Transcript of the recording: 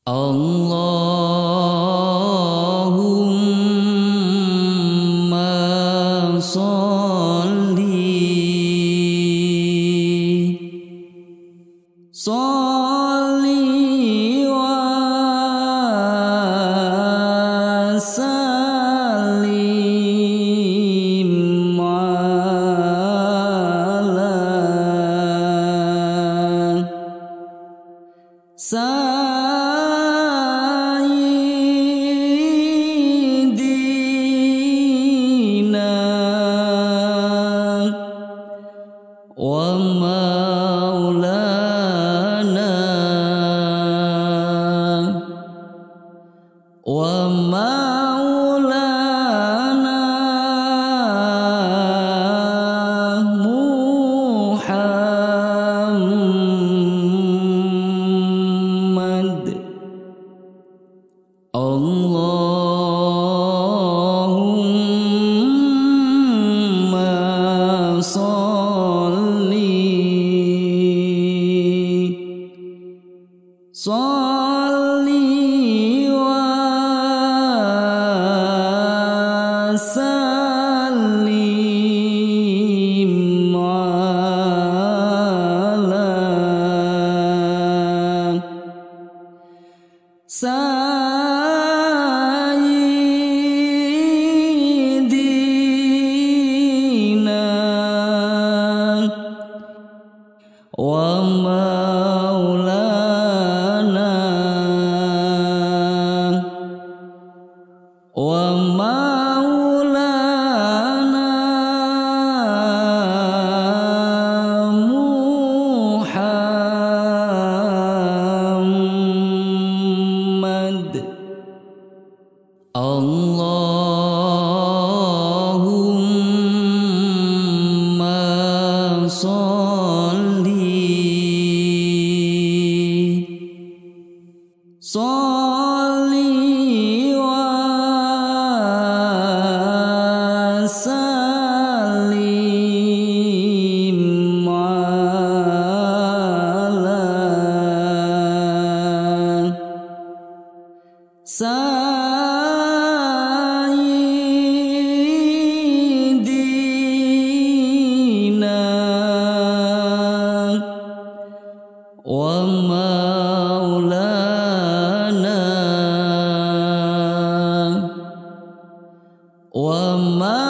اللهم صل صل وسلم على سلم ومولانا ومولانا محمد. اللهم صل صلي وسلم على صلي صلي سيدنا ومولانا وما